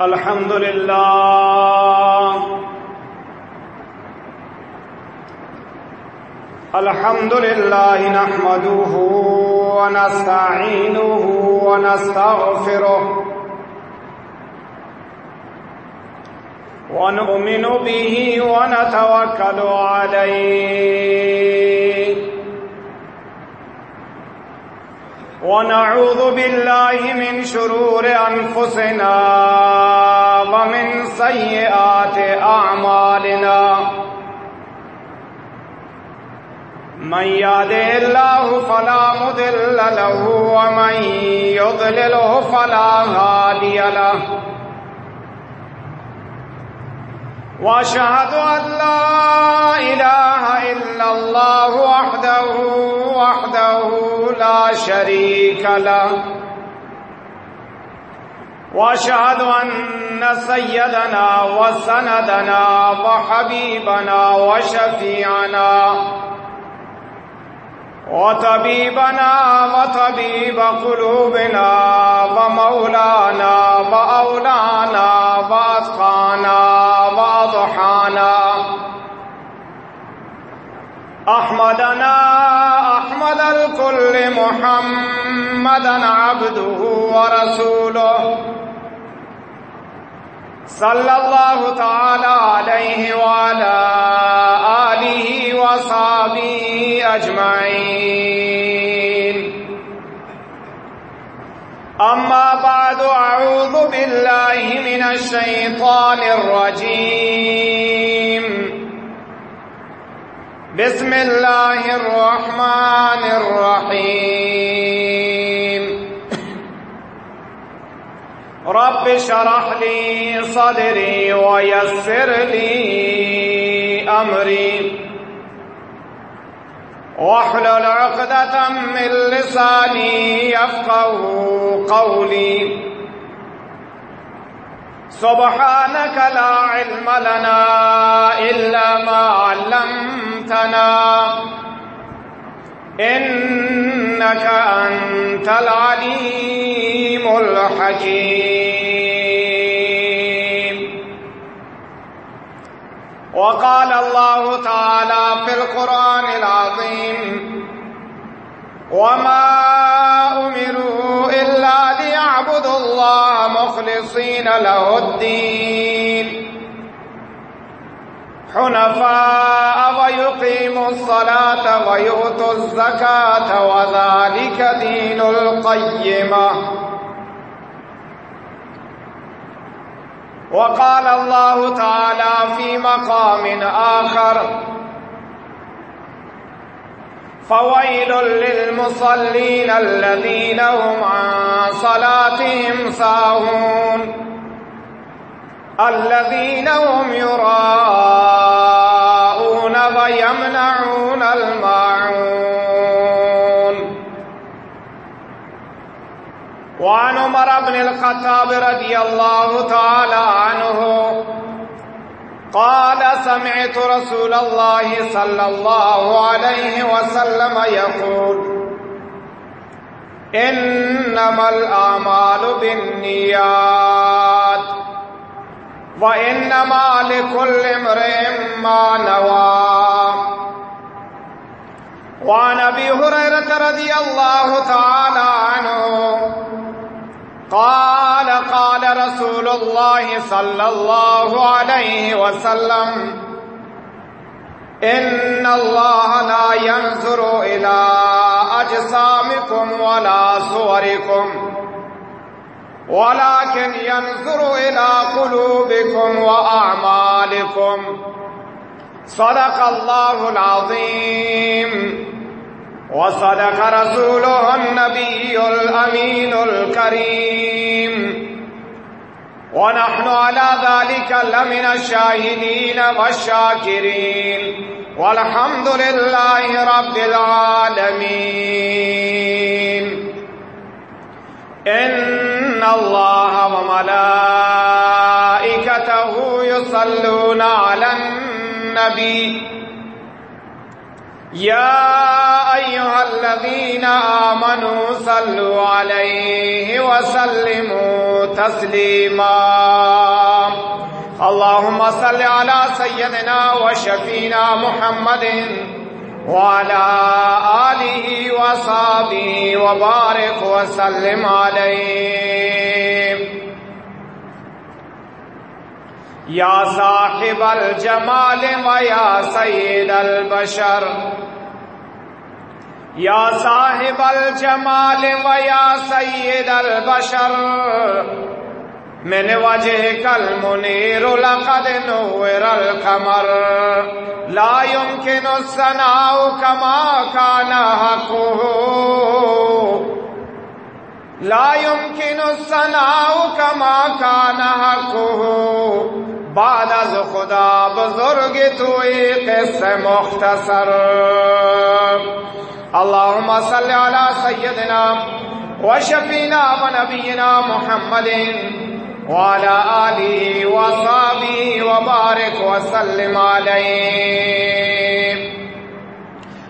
الحمد لله الحمد لله نحمده ونستعينه ونستغفره ونؤمن به ونتوكل عليه ونعوذ بالله من شرور أنفسنا ومن سيئات أعمالنا. من يهده الله فلا مضل له، ومن يضلله فلا هادي له. واشهد ان لا اله الا الله وحده وحده لا شريك له. واشهد ان سيدنا وسندنا وحبيبنا وشفيعنا وطبيبنا وطبيب قلوبنا ومولانا وأولانا وأسقانا أحمدنا أحمد الكل محمدا عبده ورسوله. صلى الله تعالى عليه وعلى آله وصحبه أجمعين. أما بعد أعوذ بالله من الشيطان الرجيم. بسم الله الرحمن الرحيم. رب شرح لي صدري ويسر لي أمري. واحلل عقدة من لساني يفقه قولي. سبحانك لا علم لنا إلا ما علمتنا. إنك أنت العليم الحكيم. وقال الله تعالى في القرآن العظيم وما أمروا إلا ليعبدوا الله مخلصين له الدين. حنفاء ويقيموا الصلاة ويؤتوا الزكاة وذلك دين القيمة. وقال الله تعالى في مقام آخر فويل للمصلين الذين هم عن صلاتهم ساهون. الذين هم يراءون ويمنعون الماعون. وعن عمر بن الخطاب رضي الله تعالى عنه قال سمعت رسول الله صلى الله عليه وسلم يقول، إنما الأعمال بالنيات، وإنما لكل امرئ ما نوى. وعن أبي هريرة رضي الله تعالى عنه قال قال رسول الله صلى الله عليه وسلم إن الله لا ينظر إلى أجسامكم ولا صوركم ولكن ينظر إلى قلوبكم وأعمالكم صدق الله العظيم وصدق رسوله النبي الأمين الكريم. ونحن على ذلك لمن الشاهدين والشاكرين. والحمد لله رب العالمين. إن الله وملائكته يصلون على النبي. يا أيها الذين آمنوا صلوا عليه وسلموا تسليما. اللهم صل على سيدنا وشفينا محمد وعلى آله وصحبه وبارك وسلم عليه. یا صاحب الجمال و یا سید البشر. یا صاحب الجمال و یا سید البشر. من وجه کل منیر لقد نور القمر. لا يمكن الثناء كما كان حقه. لا يمكن الثناء كما كان حقه. بعد از خدا بزرگ توی قصه مختصر. اللهم صل على سيدنا وشفينا ونبينا محمد وعلى آله وصحبه وبارك وسلم عليه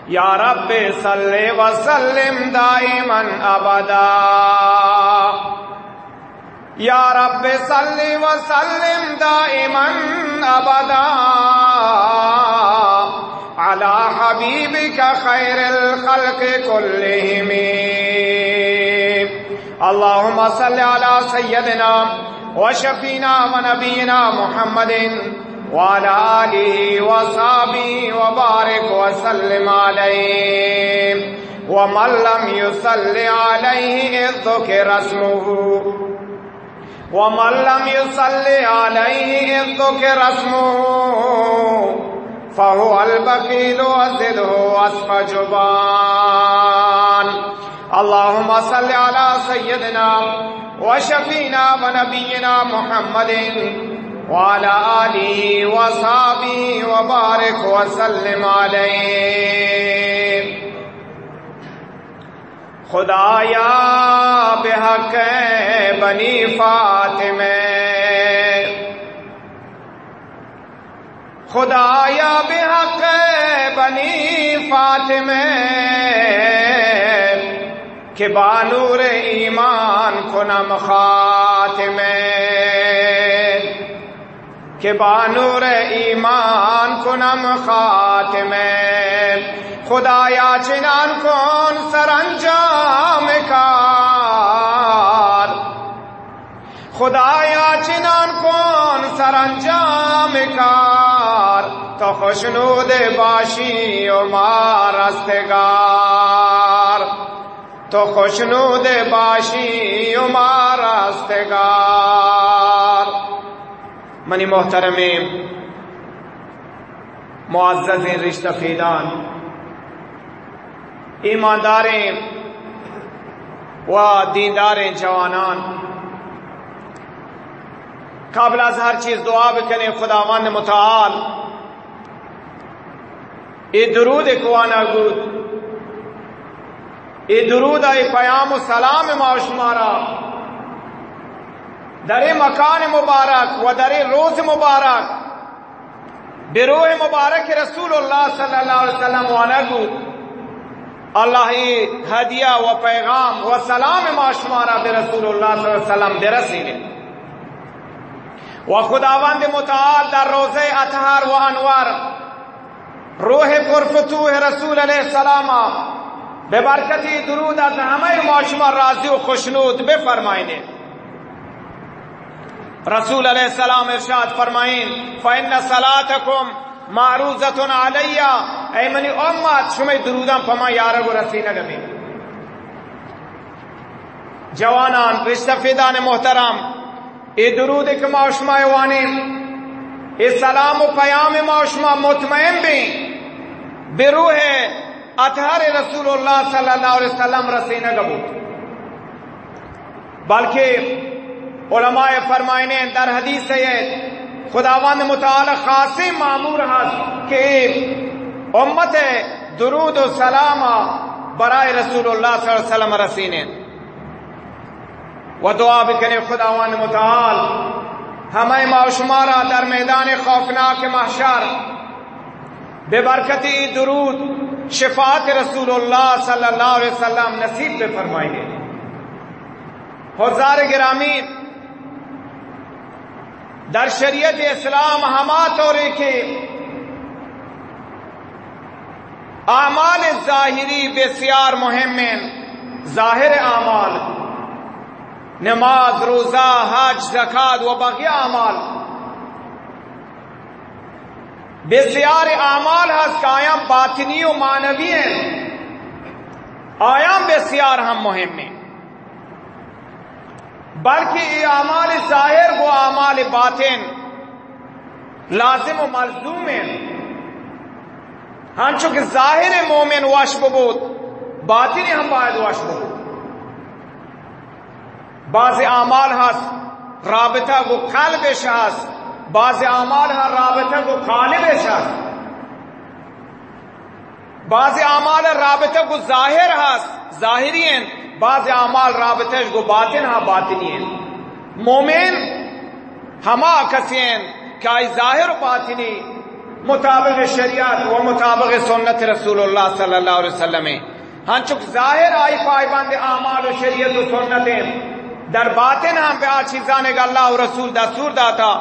يا رب صل وسلم دائما أبدا یا رب صلی و سلم دائما ابدا على حبیبک خیر الخلق كلهم اللهم صل على سيدنا وشفينا ونبينا محمد وعلى آله وصحبه وبارك وسلم عليه ومن لم يصل عليه إذ ذكر اسمه ومن لم يصلي عليه إذ ذكر اسمه فهو البخيل وزده أسف جبان. اللهم صل على سيدنا وشفينا ونبينا محمد وعلى آله وصحبه وبارك وسلم عليه. خدایا بحق بنی فاطمہ۔ خدایا بحق بنی فاطمہ۔ کہ بانور ایمان کنم خاتمہ۔ که با نور ایمان کنم خاتمه. خدایا چنان کن سرانجام کار. خدایا چنان کن سرانجام کار. تو خوشنود باشی و ما رستگار. تو خوشنود باشی و ما رستگار. منی محترم معزز رشتہ فیدان ایمانداریں و دیندار جوانان قابل از ہر چیز دعا بکنیں خداوند متعال. ای درود کوانا گود. ای درود ای پیام و سلام ما شمارا در مکان مبارک و در روز مبارک بروح مبارک رسول اللہ صلی اللہ علیہ وسلم وانا اللہ ہدیہ و پیغام و سلام ما بے رسول اللہ صلی اللہ علیہ وسلم دے و خداوند متعال در روزے اطہار و انوار روح پرفتوح رسول علیہ السلام بے برکتی درود از ہمیں ما راضی و خوشنود بے فرمائنے رسول علیہ السلام ارشاد فرمائیں، فَإِنَّ صَلَاتَكُمْ معروضتن علیہ اے منی امت شمی درودان پما یارگو رسی نگمی۔ جوانان رشتفیدان محترم ای درود که ما شما ایوانیم ای سلام و پیام ما شما مطمئن بین۔ بروح اطهر رسول اللہ صلی اللہ علیہ وسلم رسی نگبود۔ بلکہ علماء فرمائنے در حدیث ہے خداوند متعال خاصی معمور هست کہ امت درود و سلام برای رسول اللہ صلی اللہ علیہ وسلم رسینے و دعا بکنے خداوند متعال، ہمیں معشمارا در میدان خوفناک محشر بے برکتی درود، شفاعت رسول اللہ صلی اللہ علیہ وسلم نصیب پہ فرمائیں گے حضار گرامی در شریعت اسلام ہما طور کے اعمال ظاہری بسیار مہم ظاہر اعمال، نماز، روزہ، حج، زکات و باقی اعمال۔ بسیار اعمال ہس قائم باطنی و مانوی ہیں۔ آیام بسیار ہم مہم میں بلکہ یہ اعمال ظاہر وہ اعمال باطن لازم و ملزوم ہیں۔ ہاں چونکہ ظاہر مومن واش ببود باطن ہم باید واش ببود بعض اعمال ہس رابطہ کو قلب شاس بعض اعمال ہر رابطہ کو قالب شاس بعض اعمال ہاں رابطہ کو ظاہر ہس ظاہری ہیں بعض اعمال رابطہ کو باطن ہاں باطنی ہیں۔ مومن ہما کسین کیا ظاہر باطنی، مطابق شریعت و مطابق سنت رسول اللہ صلی اللہ علیہ وسلم ہاں چک ظاہر آئی پائی بند اعمال و شریعت و سنتیں در باطن ہم پہ آج چیزانے گا اللہ و رسول دستور داتا،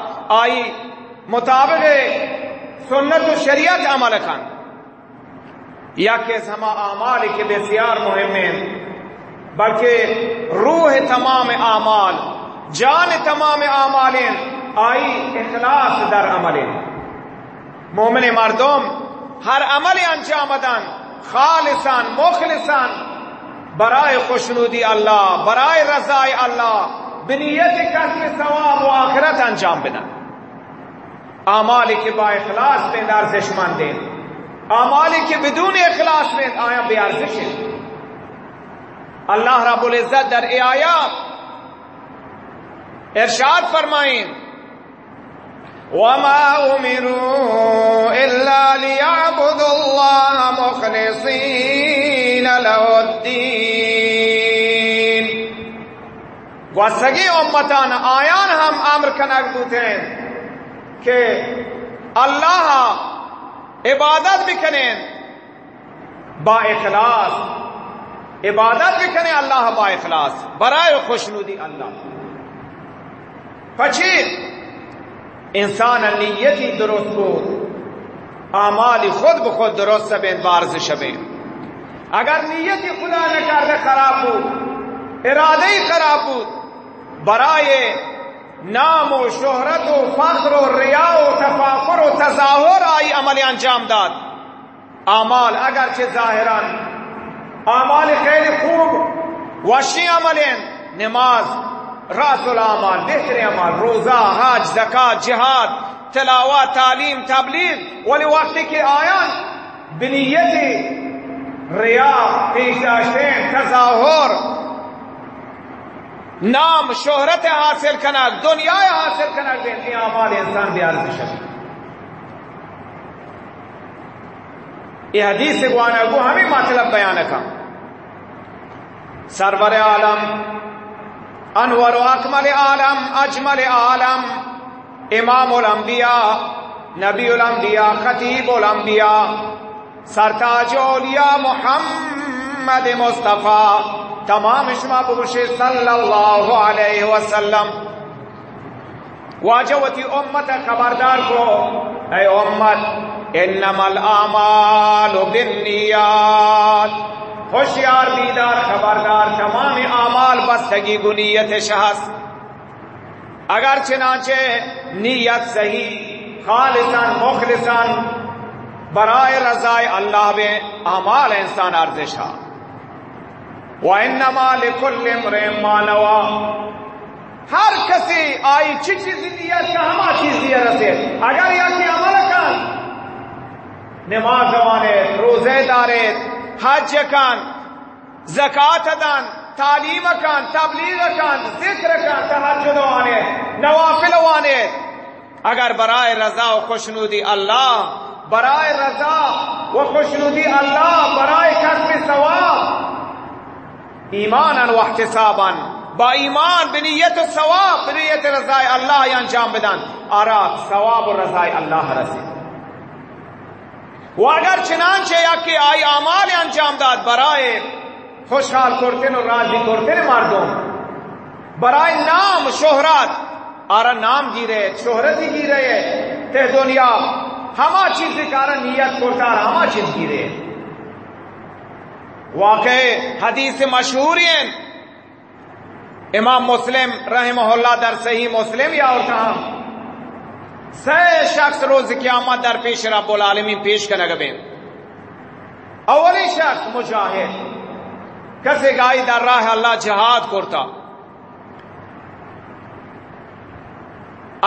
آئی مطابق سنت و شریعت عمل کن یا کہ ہما اعمال کے بسیار مہم ہیں۔ بلکہ روح تمام اعمال، جان تمام اعمال آئی اخلاص در عمل مومن مردم، ہر عمل انجام دن خالصان مخلصان برائے خوشنودی اللہ، برائے رضائے اللہ، بنیت کسب ثواب و آخرت انجام بدن۔ اعمال کے با اخلاص میں ارزش مند دیں کے بدون اخلاص میں آیا بے ارزش ہے اللہ رب العزت در اے آیات ارشاد فرمائیں۔ وما امروا الا ليعبدوا الله مخلصين له الدين۔ وسگی امتان آیان ہم امر کنک بوتے ہیں کہ اللہ عبادت بھی با اخلاص عبادت بھی اللہ با اخلاص، برائے خوشنودی اللہ۔ پچھی انسان نیتی درست بود اعمال خود بخود درست بین بارز شبین اگر نیتی خدا نکرده خراب بود اراده خراب بود برای نام و شهرت و فخر و ریا و تفاخر و تظاهر آئی عملی انجام داد۔ اعمال اگرچه ظاهرا اعمال خیلی خوب وشی عملین نماز راس الاعمال بہتر اعمال، روزہ، حج زکات جہاد، تلاوت، تعلیم، تبلیغ، ولی وقتی کہ آیان بنیت ریا پیشاشین تظاہر، نام، شہرت حاصل کنک دنیا حاصل کنک دین ای اعمال انسان بھی ارزش ہے۔ یہ حدیث گوانا کو ہمیں مطلب بیان کا سرور عالم، انور و اکمل عالم، اجمل عالم، امام الانبیاء، نبی الانبیاء، خطیب الانبیاء، سرتاج اولیاء محمد مصطفیٰ، تمام شما بگوشی صلی اللہ علیہ وسلم. واجوتی امت خبردار کو، اے امت، انما الاعمال بالنیات. ہوشیار، بیدار، خبردار، تمام اعمال بستگی گنیت شخص۔ اگر چنانچہ نیت صحیح، خالصاً، مخلصاً، برائے رضائے اللہ میں اعمال انسان ارزش ہے وَإِنَّمَا لِكُلِّ امْرِئٍ مَّا نَوَى۔ ہر کسی آئی چی چیز نیت کا ہما چیز دیا رسے اگر یا کی عمل کن نماز وانے روزے دارے حج کن زکات دن تعلیم کن تبلیغ کن ذکر کن تحجد وانے، نوافل وانے۔ اگر برائے رضا و خوشنودی اللہ، برائے رضا و خوشنودی اللہ، برائے کسب ثواب، ایمانا و احتسابا، با ایمان بنیت و ثواب بنیت رضای اللہ انجام بدن۔ آرا ثواب و رضای اللہ رسی و اگر چنانچه یکی آی آمال انجام داد برای خوشحال کرتن و راضی کرتن مردم برای نام شهرت آرا نام گیره شهرتی گیره ته دنیا، ہما چیزی کارا نیت کرتا ہما چیز گیره واقع حدیث مشہوری ہیں۔ امام مسلم رحمہ اللہ در صحیح مسلم یا اور کہاں۔ سہ شخص روز قیامت در پیش رب العالمین پیش کرنے گبین اولی شخص مجاہد. کسی گائی در راہ اللہ جہاد کرتا.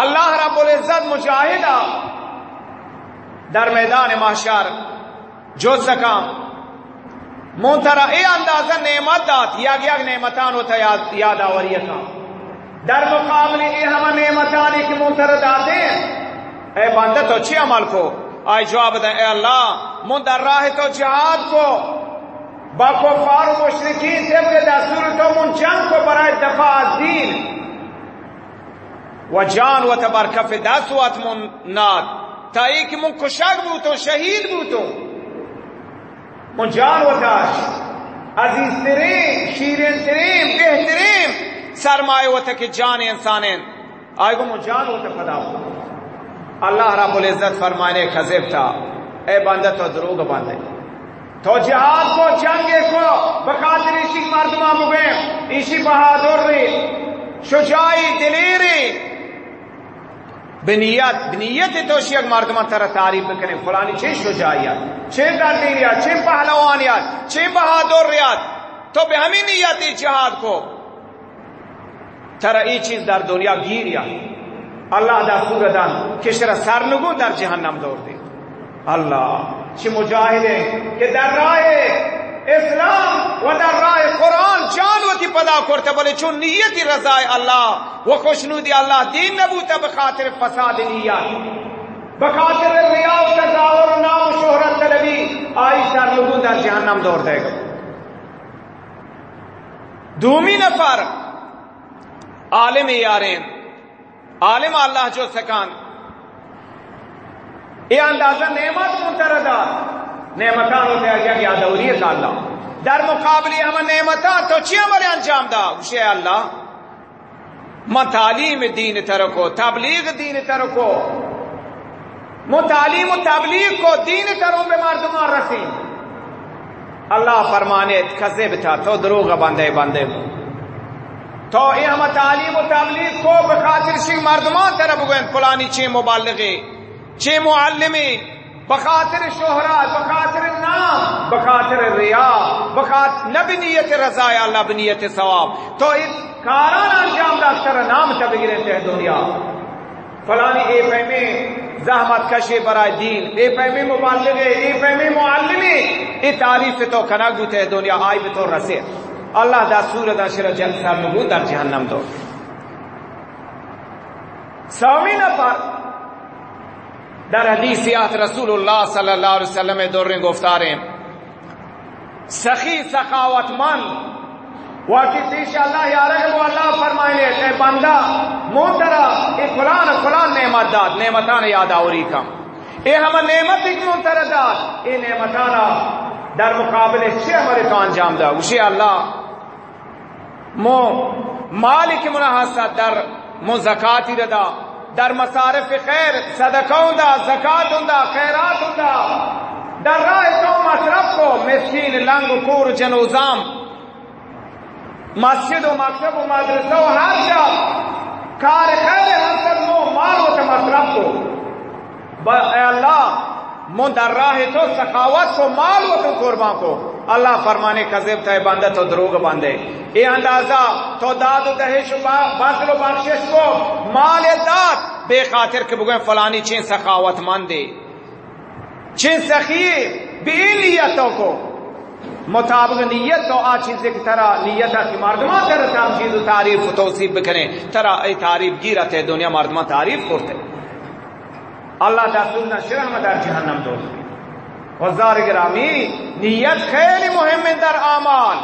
اللہ رب العزت مجاہدہ در میدان محشر جو زکام. منترا ای اندازہ نعمت دات. یک یک نعمتان ہوتا یاد, یاد آوریتا در مقابل ای ہم نعمت نعمتانی کی منترا داتے اے بندہ تو چی عمل کو؟ آئی جواب دے اے اللہ، من در راہ تو جہاد کو با کفار و مشرکین طبق دستور تو من جنگ کو برای دفاع دین۔ و جان و تبرکف دست و اتمن ناد تا ای که من کشک بوتو شهید بوتو من جان و داش عزیز ترین شیرین ترین بہترین سرمایہ و تک جان انسانین آئے گو جان و تفدا اللہ رب العزت فرمانے خزب تھا۔ اے بندہ تو دروگ بندے تو جہاد کو، جنگ کو بخاطر اسی مردمہ مبین اسی بہادر ری شجاعی، دلیری۔ بنیت بنیت تو شیخ مردمان ترہ تعریف بکنے۔ فلانی چھے شجاعیت چھے دردیریت چھے پہلوانیت چھے بہادریت تو بے ہمیں نیت جہاد کو۔ ترہ ای چیز در دنیا گیریا اللہ دا سوردان کشرہ سرنگو در جہنم دور دی اللہ چھ مجاہدے کہ در راہ اسلام و در راہ قرآن جانوتی پدا کرتا بلے چون نیتی رضای اللہ و خوشنودی اللہ دین نبوتا بخاطر فساد نیت بخاطر ریاء و تظاہر و نام و شہرت طلبی آئی سر لوگوں در جہنم دور دے گا. دومی نفر عالم یارین، عالم اللہ جو سکان۔ یہ اندازہ نعمت منتردہ نعمتان ہوتے آگیا کہ آدھوریت اللہ۔ در مقابلی ہم نعمتان تو چی عمل انجام دا؟ گوشے اللہ۔ ما تعلیم دین ترکو، تبلیغ دین ترکو۔ ما تعلیم و تبلیغ کو دین تروں بے مردمان رسی اللہ فرمانے، کذب تھا تو دروغ بندے بندے۔ تو یہ ہم تعلیم و تبلیغ کو بخاطر شی مردمان طرف گوئن فلانی چی مبالغی چی معلمی بخاطر شہرات بخاطر نام، بخاطر ریا بخاطر نبنیت رضا اللہ بنیت ثواب۔ تو اس کاران انجام داشتر نام تبگیرے تھے دنیا۔ فلانی اے پیمے زحمت کشے برائے دین، اے پیمے مبالغے، اے پیمے معلمی اے تعریف تو کنک دو تے دنیا آئی بھی تو رسے۔ اللہ دا سور دا شر جل سر نبو در جہنم دو۔ سومی نفر در حدیثیات رسول اللہ صلی اللہ علیہ وسلم دور گفتاریں سخی، سخاوت من واقعی پیش اللہ یا رہے وہ اللہ فرمائے اے بندہ محترا اے فلان فلان نعمت داد، نعمتان یاد آوری کم اے ہم نعمت ایک محتر داد۔ اے نعمتانا در مقابل سے ہمارے تو انجام دا۔ اسے اللہ مو مالک منحصہ در مو زکاتی ردا در مصارف خیر صدقوں دا زکات دا خیرات دا در راہ تو مصرف کو، مسکین، لنگ کور، جنوزام، مسجد و مکتب و مدرسہ و ہر جا۔ کار خیر حسد مو، مال و مصرف کو۔ اے اللہ من در راہ تو سخاوت کو مال و تو قربان کو۔ اللہ فرمانے، کذب تھے بندے تو دروغ بندے۔ اے اندازہ، تو داد و دہش و بازل و بخشش کو مال داد۔ بے خاطر کہ بگویں فلانی چین سخاوت مندے چین سخی بے نیتوں کو۔ مطابق نیت تو آ چیز کی طرح نیت کی مردمان طرح تام چیز تعریف و توصیف بکنے طرح ای تعریف گیرت ہے، دنیا مردمان تعریف کرتے۔ اللہ دستور نہ در جہنم دوست وزار گرامی، نیت خیلی مهم در اعمال۔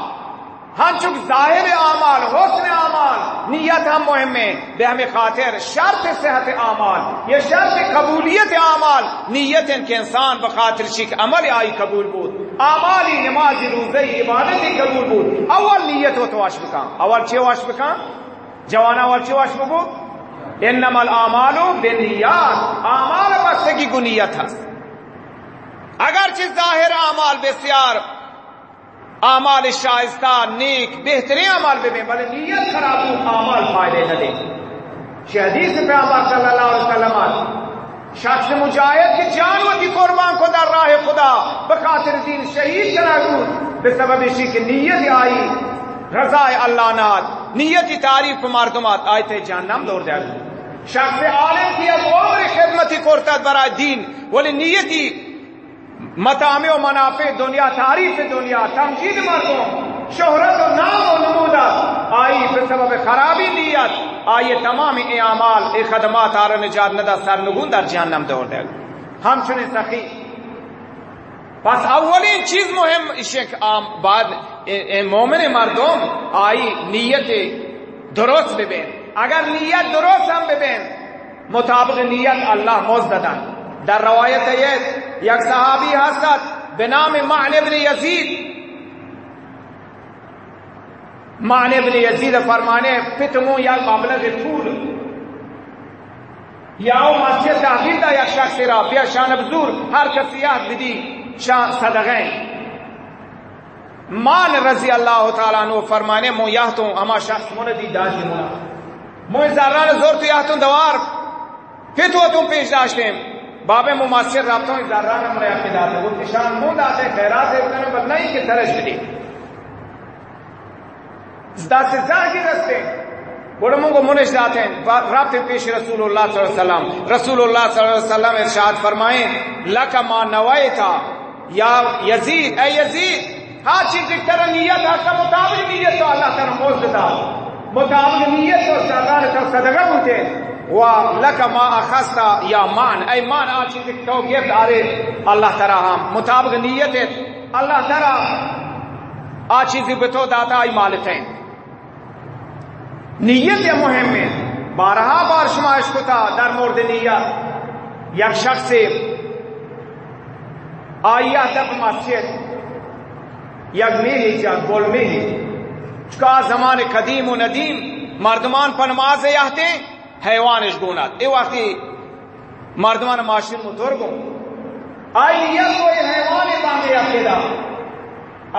ہم چک ظاہر اعمال، حسن اعمال، نیت ہم مہم میں بے ہمیں خاطر شرط صحت اعمال، یہ شرط قبولیت اعمال۔ نیت ان کے انسان بخاطر شک عمل آئی قبول بود۔ اعمالی نماز روزی عبادت قبول بود۔ اول نیت ہو تو واش بکان اول چه واش بکان جوانا اول چه واش بود انما الاعمال بالنیات اعمال بستگی گنیت هست اگر چیز ظاہر اعمال بسیار اعمال شائستہ، نیک، بہترین اعمال بے بلے نیت خراب ہو اعمال فائدے نہ دے. شہدیث پہ عمر صلی اللہ علیہ وسلم شخص مجاہد کی جان و کی قربان کو در راہ خدا بخاطر دین شہید کرا گود بے سبب اسی کی نیت آئی رضا اللہ نات نیت کی تعریف مردمات آئے تھے جہنم دور دے شخص عالم کی اب عمر خدمتی کرتا برائے دین. ولی نیتی متام و منافع دنیا تعریف دنیا تمجید مردوں شہرت و نام و نمودت آئی به سبب خرابی نیت. آئی تمام اعمال ای خدمات آر نجات ندا سرنگون در جہنم دور ہم چنے سخی. پس اولین چیز مهم اشک بعد مومن مردم آئی نیت درست ببین. اگر نیت درست هم ببین، مطابق نیت اللہ مزددن در روایت یہ یک صحابی حسد بنام معن ابن یزید، معن ابن یزید فرمانے پتمو یا مبلغ طول. یا او مسجد تحقیل دا یک شخص را بیا شان بزور ہر کسی یاد بدی شان صدقین مان رضی اللہ تعالیٰ عنہ فرمانے، مو یاہتوں اما شخص من دی داجی منا مو زران زور تو یاہتوں دوار. پھر تو تم پیش داشتے ہیں باب مماثر رابطوں ادارہ نمبر عقیدات وہ کشان مون آتے خیرات ہے اتنے پر نہیں کہ ترش بھی زدہ سے زہر کی رستے بڑے مونگو منش جاتے ہیں رابط پیش رسول اللہ صلی اللہ علیہ وسلم. رسول اللہ صلی اللہ علیہ وسلم ارشاد فرمائیں لکا ما نوائی تھا یا یزید، اے یزید ہاں چیز ذکر نیت ہے کا مطابق نیت تو اللہ تعالی موز دیتا مطابق نیت سردار تو و لک ما اخستا یا مان۔ ای مان آ چیزی که تو گفت اللہ تعالی هم مطابق نیت اللہ تعالی آ چیزی به تو داتا ای مالتین نیت مهم ہے بارہا بار شما اشکتا در مورد نیت۔ یک شخص آیا تب مسجد۔ یک میلی جا، گل میلی۔ چکا زمان قدیم و ندیم، مردمان پنماز یہتے حیوانش گونات. ای وقتی مردمان ماشین مطور گون آئی نیت کوئی حیوان باندے اکیدا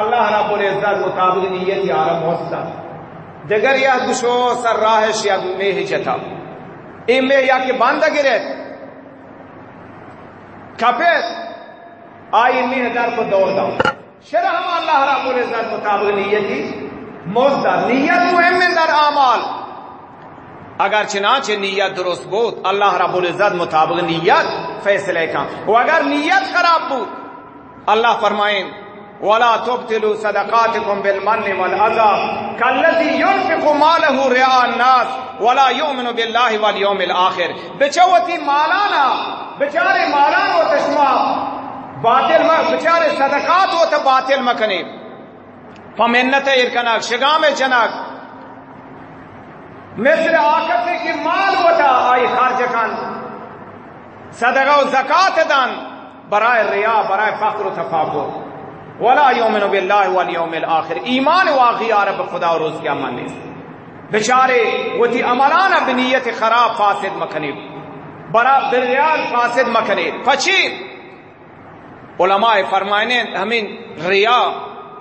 اللہ رب العزت مطابق نیت آرم ہوستا دگر یا دشو سر راہش یا میہ جتا. ای میں یا کہ باندہ گرے. کپیت آئی میہ در کو دور دا شرح اللہ رب العزت مطابق نیتی موزدہ نیت مهم در اعمال۔ اگر چنانچہ نیت درست بود، اللہ رب العزت مطابق نیت فیصلے کا وہ اگر نیت خراب بود، اللہ فرمائیں، ولا تبتلوا صدقاتكم بالمن والاذى كالذي ينفق ماله رئاء الناس ولا يؤمن بالله واليوم الاخر بچوتی مالانا بچارے مالان و تشما باطل ما بچارے صدقات و تو باطل مکنے فمنت ارکناک، شگام چناک مثل آکت کی مال وتا آئی خارج کن صدقہ و زکات دن برائے ریا، برائے فخر و تفاقر. ولا یومن باللہ والیوم الاخر. ایمان واقعی عرب خدا و روز کیا ماننے بچارے وہ تھی عملان بنیت خراب، فاسد مکھنے برا بریال، فاسد مکھنے پچھی علماء فرمائنے ہمیں ریا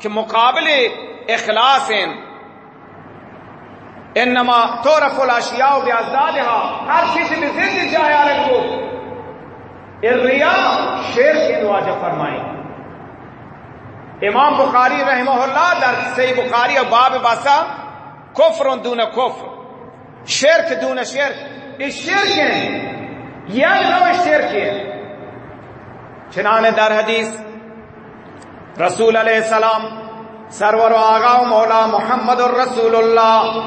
کے مقابلے اخلاص ہیں۔ انما تعرف الاشیاء بیازدادها ہر چیز میں زند جائے آرک کو۔ الریا شیر کے دعاجہ فرمائیں۔ امام بخاری رحمہ اللہ در سی بخاری و باب باسا، کفر دون کفر۔ شرک دون شرک اس شرک ہیں۔ یا نو شرک ہے چنان در حدیث رسول علیہ السلام، سرور و آغا و مولا محمد الرسول اللہ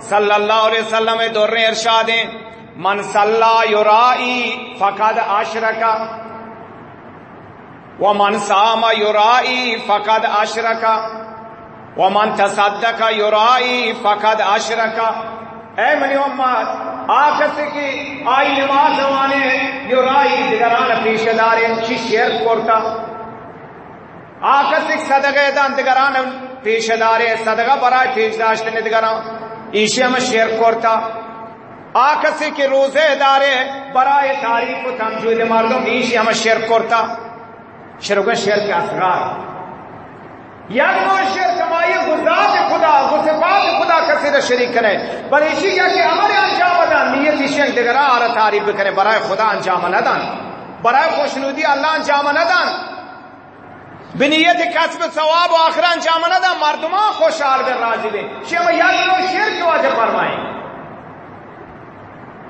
صلی اللہ علیہ وسلم دور ارشاد من صلی یرائی فقد اشرکا و من سام یرائی فقد اشرکا ومن تصدق یرائی فقد اشرک۔ اے منی امت آکس کی آئی نماز زمانے یرائی دگران پیش دارے چی شیر کرتا آکس ایک صدقہ دان دگران پیش دارے صدقہ برای پیش داشتنے دگران، ایشی ہم شیر کرتا آکس کی روزے دارے برای تاریخ و تمجید مردم ایشی ہم شیر کرتا شرک شیر کے اصغار یا نو شیر کمائی گزات خدا گزفات خدا کسی دا شریک کرے۔ بل ایشی یا کہ ہمارے انجام دان نیت ایشی دیگر آرہ تعریف بکنے برای خدا انجام ندان۔ برای خوشنودی اللہ انجام ندان۔ بنیت کسب ثواب و آخر انجام ندان مردمان خوشحال بے راضی دے۔ شیعہ یا نو شیر کی واجہ فرمائیں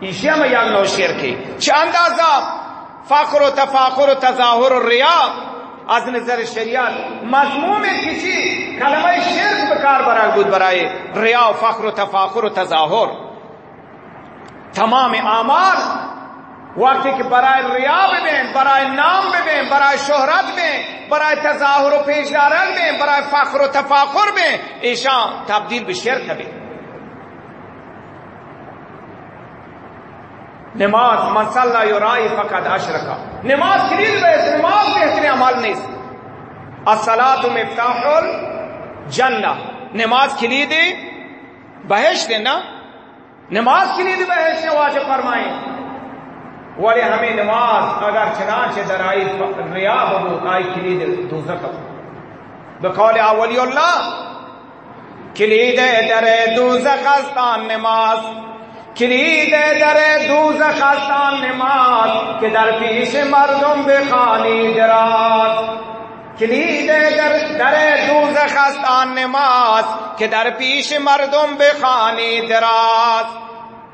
ایشی ہم یا نو شیر کی۔ چاند آزاب فاخر و تفاخر و تظاہر و ریاض از نظر شریعت، مضموم کسی کلمه شرک بکار برای بود برای ریا و فخر و تفاخر و تظاهر تمام اعمال وقتی که برای ریا ببین برای نام ببین برای شهرت ببین برای تظاهر و پیشدارت ببین برای فخر و تفاخر ببین ایشان تبدیل به شرک ببین نماز مسلح یرائی فقط اشرکا نماز کلید بیس نماز بہترین عمل نیست الصلاة مفتاح الجنہ۔ نماز کلید بہشت نا نماز کلید بہشت واجب فرمائیں۔ ولی ہمیں نماز اگر چنانچہ در آئی ریا ببو آئی کلید دوزک بقول اولی اللہ کلید در دوزک استان نماز کلید در دوز خستان نماز که در پیش مردم بخانی دراز۔ کلید در, در دوز خستان نماز که در پیش مردم بخانی دراز۔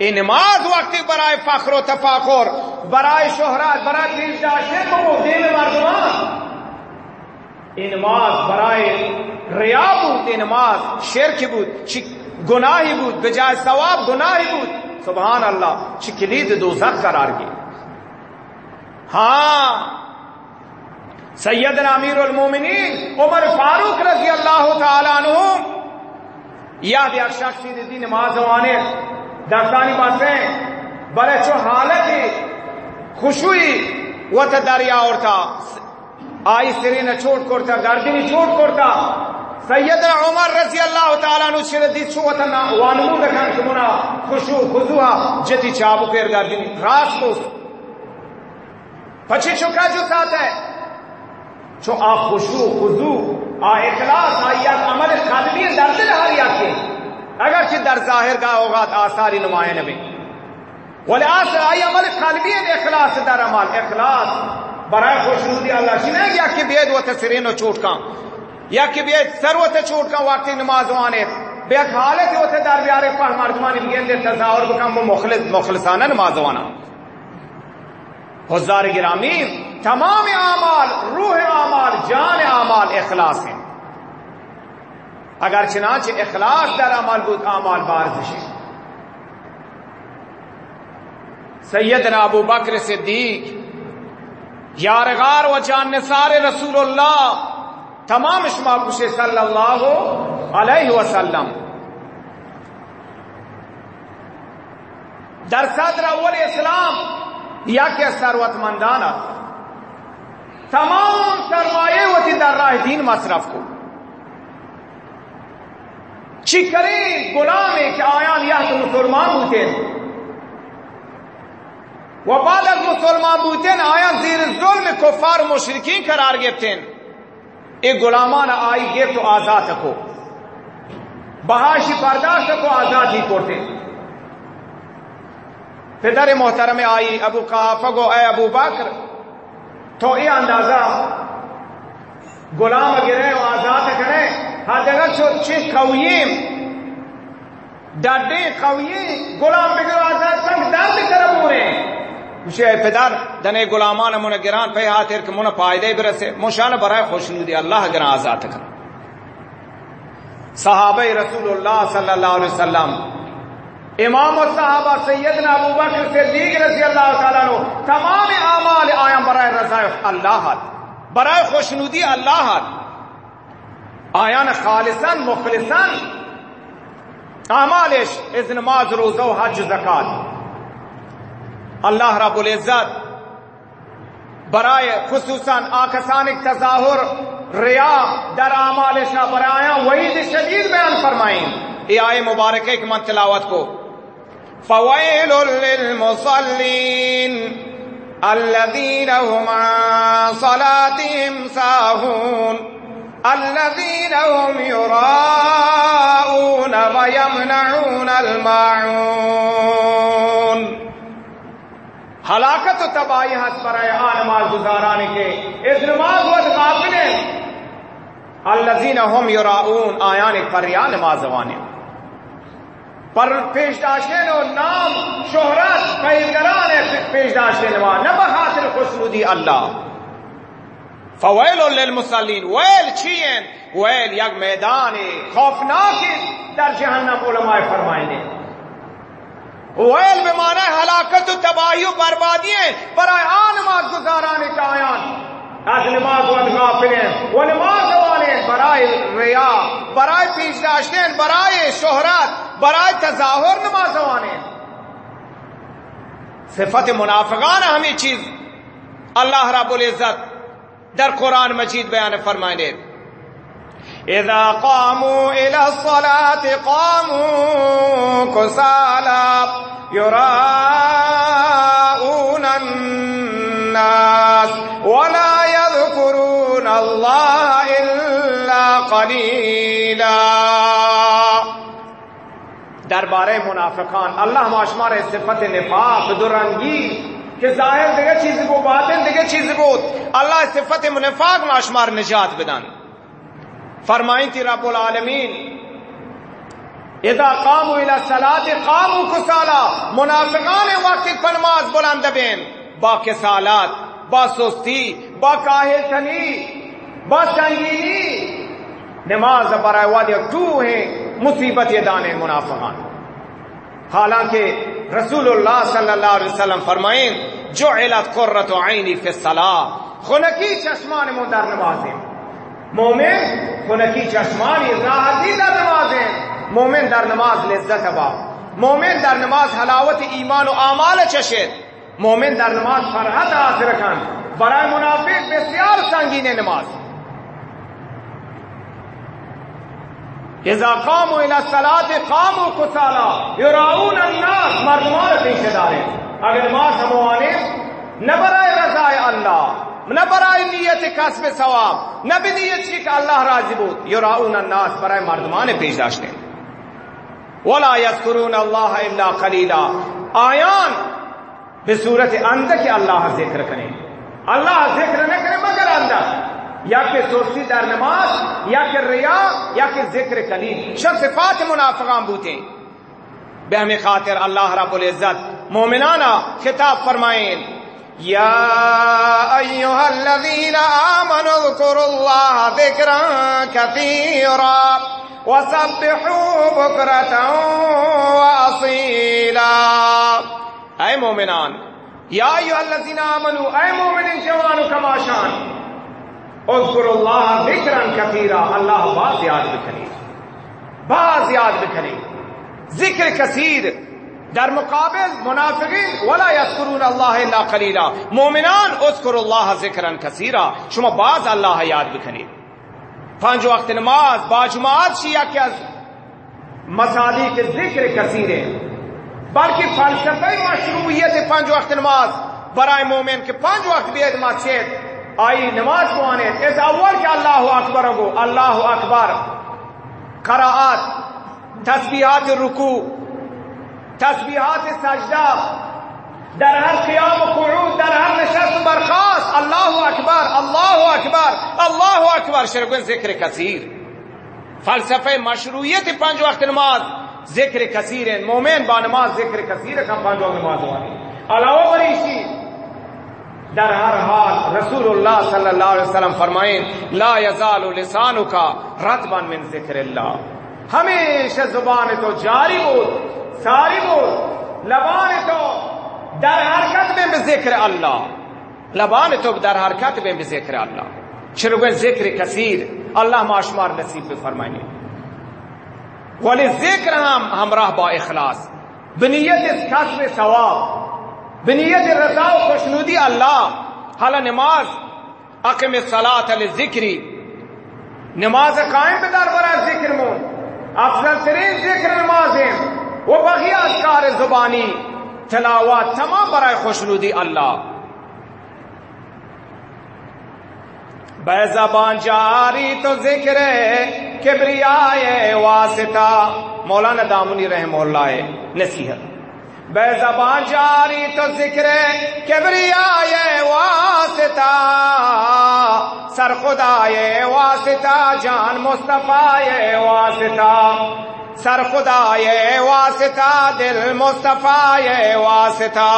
این نماز وقتی برای فخر و تفاخر برای شهرت برای پیش داشته بمو دیم مردمان؟ این نماز برای ریا بود این نماز شرک بود گناهی بود به جای ثواب گناهی بود، سبحان اللہ چکلید دو زخ قرار گئی ہاں سیدنا امیر المومنین عمر فاروق رضی اللہ تعالی عنہ، یاد ایک شخصی نماز وانے دستانی باتیں بڑے چو حالت خوشوئی وہ تا دریا اور تھا آئی سری سرین چھوٹ کرتا گردنی چھوٹ کرتا سید عمر رضی اللہ تعالی عنہ شر دی چوتنا وانمو دکان کمنا خوشو، خضوع، جتی چابو کر گردنی راست کو. پچھے چکا جو ساتھ ہے؟ چو آ خوشو، خضوع، آ اخلاص آیا عمل قلبی درد رہا یا کے اگر در ظاہر کا ہوگا آثاری نمائن نبی۔ ولی آس آئی عمل قلبی اخلاص در عمل، اخلاص۔ برای خوشنودی اللہ جی چھ نہیں یا کہ بید و تسرین و چوٹ کام۔ یا کہ بے سروت چھوٹ کا وقتی نماز وانے۔ بے حالت ہوتے در بیارے پر مرجمانی بگین دے تظاہر بکم، وہ مخلص، مخلصانہ نماز وانا۔ حضار گرامی، تمام اعمال، روح اعمال، جان اعمال، اخلاص ہیں۔ اگر چنانچہ اخلاص در عمل بود اعمال بارزش سیدنا ابو بکر صدیق، یارغار و جان رسول اللہ، تمام شما کشے صلی اللہ علیہ وسلم۔ در صدر اول اسلام یا کہ ثروت مندانہ تمام سرمایہ ہوتی در راہ دین مصرف کو چکری غلام کہ آیان یا تو مسلمان ہوتے و بعد از مسلمان بودتے آیان زیر ظلم کفار و مشرکین قرار گرتے ہیں۔ غلامان آئی گے تو آزاد کو بہاشی پرداشت کو آزاد ہی کرتے پدر محترم آئی ابو کافا گو اے ابو بکر، تو یہ اندازہ، غلام گرے و آزاد کرے ہر جگہ چھو چھ قویم ڈڈے قویم غلام بگر آزاد سنگ درد کرم ہو رہے ہیں گوشه پدر دنه غلامان من گران پی هاتر که من پایده برسه مشان برای خوشنودی الله گران آزاد کن صحابه رسول الله صلی الله علیه وسلم امام الصحابه سیدنا ابوبکر صدیق رضی الله تعالی عنہ تمام اعمال آیان برای رضا الله برای خوشنودی الله آیان خالصا، مخلصا. اعمالش از نماز روزه و حج، زکات. اللہ رب العزت برای خصوصا آکسان تظاہر، ریا در اعمالشا برایا وحید شدید بیان فرمائیں. یہ آئے مبارک ایک من تلاوت کو. فویل للمصلین الذين هم عن صلاتهم ساهون. الذين هم يراءون ويمنعون الماعون. ہلاکت و تباہی حس پر ہے آ نماز گزارانے کے اس نماز و قابل الذين هم يراؤون آیان پر یا نماز وانے پر پیش داشتن و نام شہرت پیدگران پیش داشتن و نہ بخاطر خسرودی اللہ. فویل للمصلین ویل چین ویل یک میدان خوفناک در جہنم علماء فرمائیں گے ویل بمانا ہلاکت و تباہی و بربادی ہیں برای آن نماز گزارانے کا آیان از نماز و غافلین و نماز والین برای ریا برای پیش داشتین برای شہرت برای تظاہر نماز والین صفت منافقان ہمیں چیز اللہ رب العزت در قرآن مجید بیان فرمائے اذا قاموا الى الصلاة قاموا كسالا يراءون الناس ولا يذكرون الله إلا قليلا. دربارے منافقان، اللہ معاشمار صفت نفاق، درنگی کہ ظاہر دیگه چیزی بو باطن دیگه چیزی بود اللہ صفت منفاق ماشمار نجات بدن فرمائیں تھی رب العالمین، اذا قاموا الى الصلاه قاموا كسالا منافقان وقت پنماز بلند بین۔ با کسالات، با سستی، با کاہل تنی با سنگینی نماز برائے وادی تو ہیں، مصیبت یہ دانے منافقان۔ حالانکہ رسول اللہ صلی اللہ علیہ وسلم جو علت قرت عینی فی الصلاح خنکی چشمان مو در نمازیں مومن خنکی چشمان راحتی در نمازیں مومن در نماز لذت با مومن در نماز حلاوت ایمان و اعمال چشد مومن در نماز فرحت حاصل کن برای منافق بسیار سنگین نماز اذا قاموا الى الصلاه قاموا كسالى يراؤون الناس مردمان پیش دارے اگر ما سموانے نہ برائے رضا اللہ، نہ برائے نیت کسب ثواب، نہ بھی نیت کی کہ اللہ راضی بود. یراؤون الناس برائے مردمان پیش داشتے. ولا یذکرون اللہ الا قلیلا. آیان بصورت اندر کہ اللہ ذکر کریں. اللہ ذکر نہ کرے مگر اندر. یا کہ سوستی در نماز، یا کہ ریا، یا کہ ذکر کلیم۔ شب صفات منافقان بوتے۔ بے ہمیں خاطر اللہ رب العزت، مومنانا، خطاب فرمائیں۔ یا ایوہ الذین آمنوا اذکروا اللہ ذکرا کثیرا وسبحوا بکرتا واصیلا اے مومنان، یا ایوہ الذین آمنوا، اے مومنین جوانو کماشان اذکر اللہ ذکرا کثیرا اللہ باز یاد بکنی باز یاد بکنی ذکر کثیر، در مقابل منافقین، ولا یذکرون اللہ الا قلیلا۔ مومنان اذکر اللہ ذکرا کثیرا شما باز اللہ یاد بکنی پنج وقت نماز، با جماعت شیعہ کے از مسالی کے ذکر کثیر ہے بلکہ فلسفہ مشروعیت پنج وقت نماز۔ برائے مومن کے پنج وقت بھی اعتماد چیت آئی نماز کو آنے اس اول کہ اللہ اکبر گو اللہ اکبر۔ قراءات، تسبیحات رکو تسبیحات سجدہ۔ در ہر قیام و قعود، در ہر نشست برخاست۔ اللہ اکبر اللہ اکبر اللہ اکبر۔ شرکن ذکر کثیر۔ فلسفہ مشروعیت پنج وقت نماز۔ ذکر کثیر مومن با نماز ذکر کثیر کا پنج وقت نماز ہوانی علاوہ بریشی در ہر حال رسول اللہ صلی اللہ علیہ وسلم فرمائیں لا یزال لسانو کا رتبا من ذکر اللہ ہمیشہ زبان تو جاری بود، ساری بود. لبان تو در حرکت میں بذکر اللہ لبان تو در حرکت میں بذکر اللہ شروع ذکر کثیر. اللہ معاشمار نصیب پہ فرمائیں ولی ذکر ہم ہمراہ با اخلاص. بنیت کسب ثواب. بنیت رضا و خوشنودی اللہ، حالا نماز، اقم صلاة علی ذکری نماز قائم پہ در برا ذکر مون۔ افضل ترین ذکر نمازیں۔ وہ بغی اذکار زبانی۔ تلاوات تمام برائے خوشنودی اللہ۔ بے زبان جاری تو ذکر کبریائے واسطہ۔ مولانا دامنی رحم اللہ نصیحت۔ بے زبان جاری تو ذکر کبریائے واسطہ، سر خدائے واسطہ، جان مصطفیٰ واسطہ، سر خدائے واسطہ، دل مصطفیٰ واسطہ،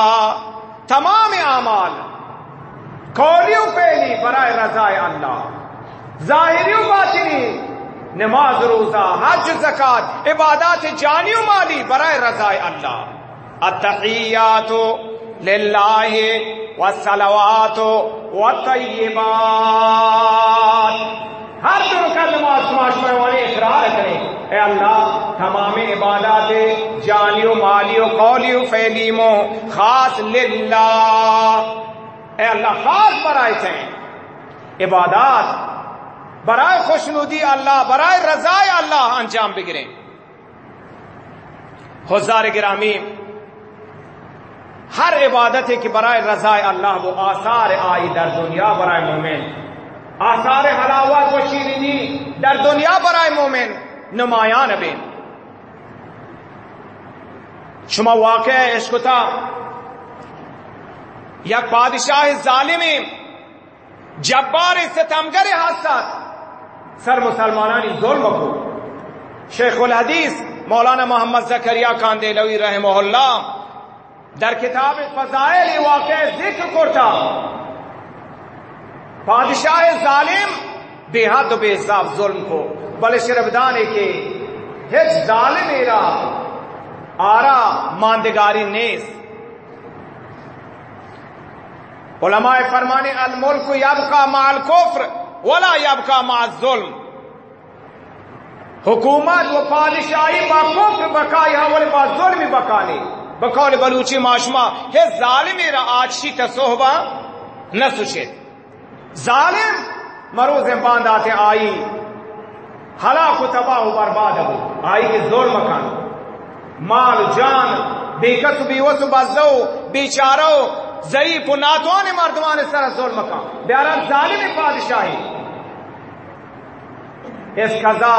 تمام اعمال کولیوں پہلی برائے رضائے اللہ، ظاہریوں باطنی، نماز روزہ، حج زکات عبادات جانیوں مالی برائے رضائے اللہ۔ التقیات للہ والصلوات والطیبات ہر دن کا نماز سماج میں والے اقرار کریں۔ اے اللہ، تمام عبادات جانیوں، مالیوں، قولیوں فیلیموں خاص للہ۔ اے اللہ، خاص برائے تھے عبادات، برائے خوشنودی اللہ، برائے رضائے اللہ انجام بگرے حزار گرامی ہر عبادت ہے کہ برائے رضائے اللہ وہ آثار آئی در دنیا برائے مومن۔ آثار حلاوت و شیرینی، در دنیا برائے مومن، نمایاں نبی۔ شما واقع عشق تھا یک بادشاہ ظالم جبار ستمگر حادثات سر مسلمانانی ظلم کو۔ شیخ الحدیث مولانا محمد زکریا کاندے لوی رحمہ اللہ در کتاب فضائل واقع ذکر کرتا بادشاہ ظالم بے حد و بے حساب ظلم کو بل شربدانے کے ہچ ظالم میرا آرا ماندگاری نیس۔ علماء فرمانے، الملک یبقا مع الکفر ولا یبقا مع الظلم۔ حکومت و پادشاہی با کفر بقائی حوال با ظلم بقانی بقول بلوچی معاشمہ، ہے ظالم را آجشی تصحبہ نہ سوچے۔ ظالم مروز باندھاتے آئی، ہلاک و تباہ و برباد ہو آئی کے ظلم کن مال، جان، بے کس بھی وس بزو بیچارو ضعیف و ناتوان مردمان سر ظلم کا بیارا ظالم بادشاہی۔ اس قضا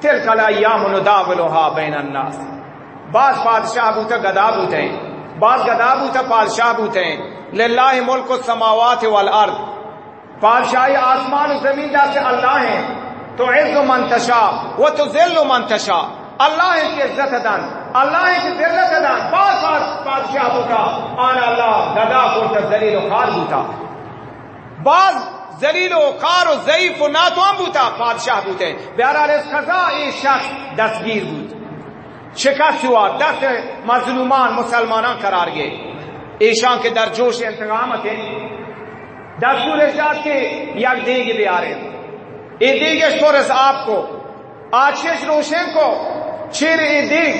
تلک الایام نداولها بین الناس۔ بعض بادشاہ بوتا گدا بوتے ہیں۔ بعض گدا بوتا بادشاہ بوتے ہیں۔ للہ ملک السماوات والارض۔ بادشاہی آسمان و زمین جیسے اللہ ہیں۔ تو عز من تشا وہ تو ذل من تشا اللہ ہے کی عزت دن اللہ ہے کی ذلت دن بعض بادشاہ بوتا۔ آنا اللہ، گدا بوتا، ذلیل و خار بوتا۔ بعض ذلیل و خار و ضعیف و ناتوان بوتا۔ بادشاہ بوتے بہرحال اس قضا یہ شخص دستگیر بود۔ شکست ہوا، دس مظلومان مسلمانان قرار گئے۔ ایشان کے در جوش انتقام تھے دستور ارشاد کے یک دیگ بھی آ رہے یہ دیگ شورس آپ کو آشش روشن کو، چیر یہ دیگ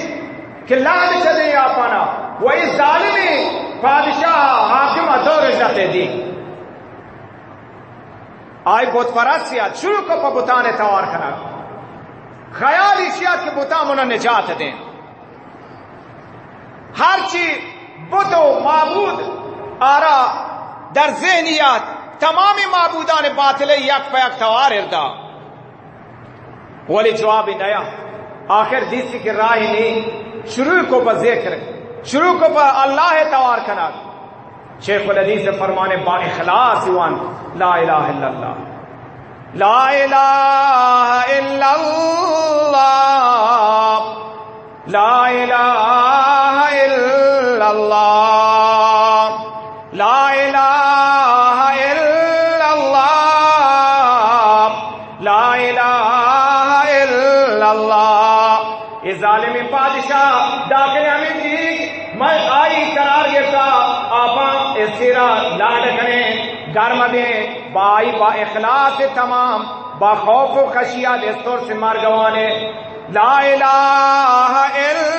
کہ لاد چلے یا پانا۔ وہ اس ظالمی بادشاہ حاکم دور جاتے دیگ آئی بہت پرستیات شروع کو بتانے توار کرا خیال اشیات کے بتا منا نجات دیں۔ ہر چیز بت و معبود، آرا، در ذہنیات، تمامی معبودان باطل یک پہ یک توار اردا۔ ولی جواب نیا۔ آخر جس کی راہ نہیں۔ شروع کو پا ذکر، شروع کو پا اللہ توار کنا شیخ الحدیث سے فرمانے با اخلاص وان لا الہ الا اللہ۔ لا الہ الا اللہ۔ لا الہ اللہ، لا الہ الا اللہ لا الہ الا اللہ یہ ظالم بادشاہ داخل ہمیں جی میں آئی قرار گرتا آپا اس سیرا لاڈ کریں گرم دیں بائی با اخلاص تمام، با خوف و خشیت استور سے مرگوانے لا الہ الا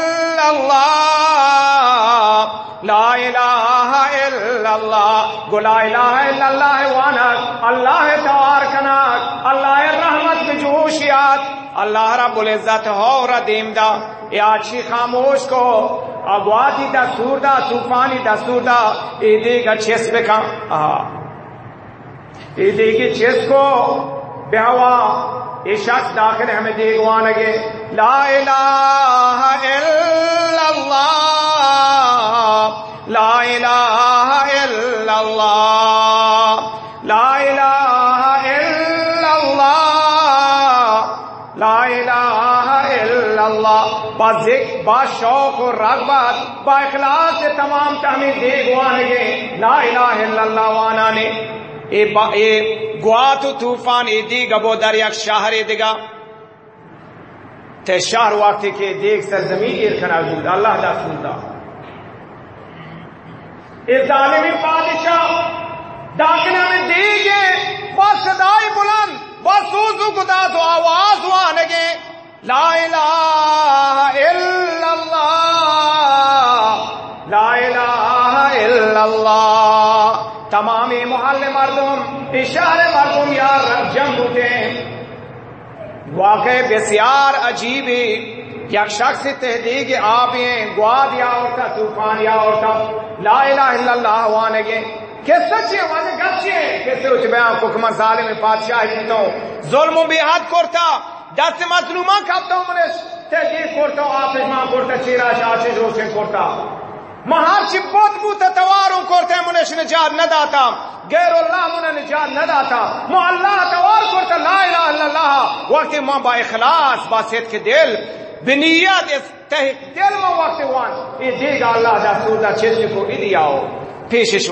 لا الہ الا اللہ گو لا الہ الا اللہ وانک اللہ توار کنک اللہ رحمت بجوشیات اللہ رب العزت ہو ردیم دا. یہ آچی خاموش کو. ابواتی دستور دا، طوفانی دستور دا. ای دیگا چیس بکا. ای دیگی چیس کو. بہوا یہ شخص داخل ہمیں دیگوان گے لا الہ الا اللہ لا الہ الا اللہ لا الہ الا اللہ لا الہ الا اللہ با ذکر، با شوق و رغبت، با اخلاص سے تمام تہمیں دیگوان گے لا الہ الا اللہ وانا نے. اے با، اے گوات و طوفان ای دی گبو در یک شہر اے دیگا. تے شہر وقتی کے دیکھ سرزمین ایر کنا وجود اللہ دا سنتا. اے ظالمی بادشاہ داکنا میں دی دیگے بس صدای بلند، بس سوزو گدا تو آواز وانگے لا الہ الا اللہ، لا الہ الا اللہ۔ تمام محل مردم اشار مردم، یا جنگ ہوتے واقع بسیار عجیبی عجیب یک شخص تحدیق آپ ہیں گواد یا اورتا طوفان یا اورتا لا الہ الا اللہ وانگے کہ سچے وانے گچے کیسے اچھ بیان حکم ظالم بادشاہ ظلم و کرتا دست منش۔ کرتا آپ اجمان کرتا روشن کرتا۔ مہار چی بہت بوت تواروں کرتے ہیں منش نجات نہ داتا۔ غیر اللہ من نجات نہ داتا۔ مو اللہ توار کرتا، لا الہ الا اللہ۔ وقت ما با اخلاص، با سید کے دل۔ بنیاد اس تہ دل ما وقت وان۔ یہ دیگا اللہ دا سودا چیز کو ادی آؤ پیش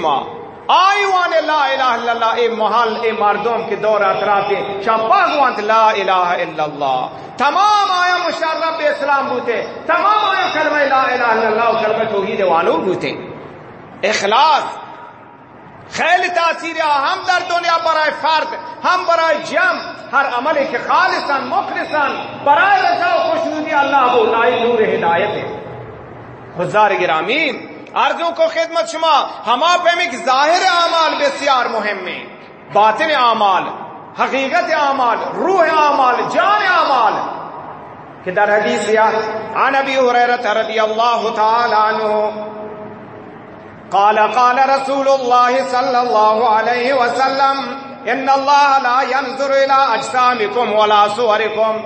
شما آئی وان لا الہ الا اللہ، اے محل اے مردم کے دور اطراف شاپاگ وانت لا الہ الا اللہ۔ تمام آیا مشرف اسلام بوتے، تمام آیا کلمہ لا الہ الا اللہ کلمہ توحید وانو بوتے۔ اخلاص، خیل تاثیر ہم در دنیا برائے فرد، ہم برائے جم، ہر عمل کے خالصا، مخلصا، برائے رضا و خوشنودی اللہ کو نور ہدایت ہے۔ حضار گرامین کو خدمت شما ہما پہمی کہ ظاہر اعمال بسیار مهم میں باطن اعمال، حقیقت اعمال، روح اعمال، جان اعمال۔ کہ در حدیث یا عن ابی حریرہ رضی اللہ تعالی عنہ، قال قال رسول الله صلى الله عليه وسلم، ان الله لا ينظر الى اجسامكم ولا صوركم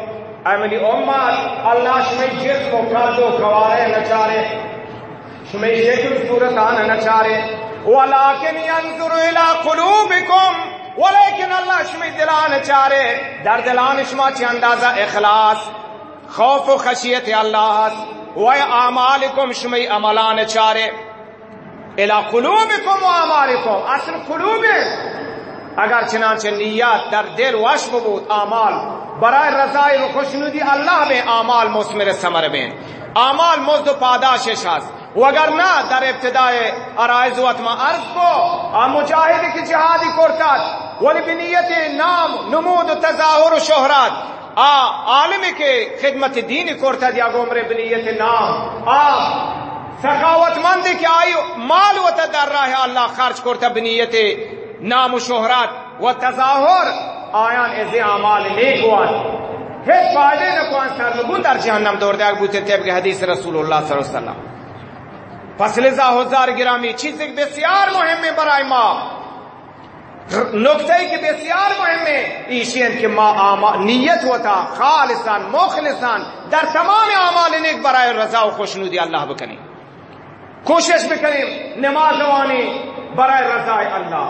امنی امت، اللہ شمی جسم و قد و قوارے نچارے۔ شمی شکل صورت آنا نہ نچارے ولیکن ينظر الى قلوبكم ولیکن اللہ شمی دلان چارے۔ در دلان شما چی اندازہ اخلاص، خوف و خشیت اللہ، و اعمالکم شمی عملان چارے۔ الى قلوبکم و اعمالکم، اصل قلوب اگر چنانچہ نیت در دل وش بود، اعمال برای رضای و خوشنودی اللہ میں اعمال مثمر ثمر بین اعمال مزد و پاداشش هست وگر نه در ابتدای ارائز و اتما عرض کو مجاهد کی جهادی کرتد ولی بنیت نام، نمود و تظاهر و شهرت عالم کے خدمت دین کرتد یا گمر بنیت نام، آ سخاوت مند کہ آئی مال و در راہ اللہ خرچ کرتا بنیت نام و شہرات و تظاہر، آیان از اعمال نیک وان۔ ہیچ فائدے نہ کوان، سر لگو در جہنم دور دے بوتے تیب کے حدیث رسول اللہ صلی اللہ علیہ وسلم۔ پس لذا ہزار گرامی چیز بسیار مهم ہے برای ما۔ نقطہ کہ بسیار مهم ہے ایشین کہ ما آما نیت ہوتا خالصان مخلصان در تمام اعمال نیک برای رضا و خوشنودی اللہ بکنی۔ کوشش بکنیم نماز وانی برای رضای اللہ۔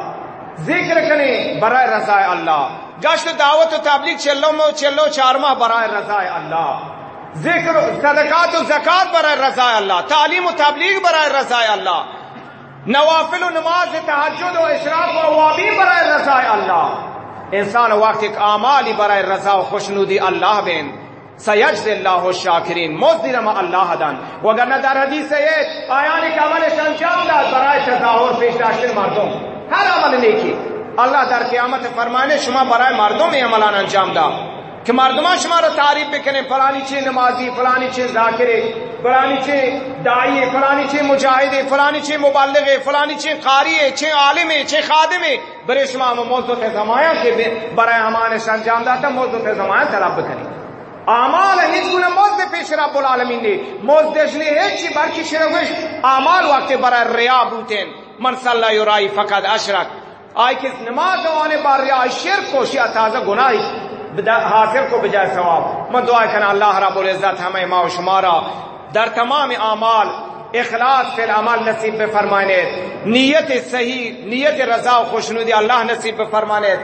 ذکر کنیم برای رضای اللہ۔ گشت دعوت و تبلیغ چلو مو چلو چار ماہ برای رضای اللہ۔ ذکر صدقات و زکات برای رضای اللہ، تعلیم و تبلیغ برای رضای اللہ، نوافل و نماز تحجد و اشراق و اوابی برای رضای اللہ۔ انسان وقت ایک اعمالی برای رضا و خوشنودی اللہ بین۔ سیجز اللہ الشاکرین مزدر ما اللہ دن وگرنہ در حدیث ہے آیانی کہ عملش انجام داد برای تظاہر پیش داشتن مردم۔ ہر عمل نیکی۔ اللہ در قیامت فرمانے، شما برائے مردوں میں عملان انجام دا کہ مردمان شما رو تعریف بکنے فلانی چھ نمازی، فلانی چھ ذاکرے، فلانی چھ دائی، فلانی چھ مجاہد، فلانی چھ مبلغ، فلانی چھ قاری چھ عالم چھ خادم۔ برے شما موضوع زمایا کے برائے ہمانے انجام داتا، موضوع زمایا طلب بکنے اعمال هیچ گونه مزد پیش رب العالمین دی مزدش نه هیچی برکی شرفش اعمال وقت برای ریا بوتین۔ من صلی یرائی فقط اشرک۔ آئی کس نماز آنے بار ریا شرک کو شیعہ تازہ گناہی۔ حاصل کو بجائے ثواب۔ من دعا کرنا اللہ رب العزت ہمیں ما و شمارا در تمام اعمال اخلاص فی العمل نصیب فرمانے نیت صحیح، نیت رضا و خوشنودی اللہ نصیب فرمانے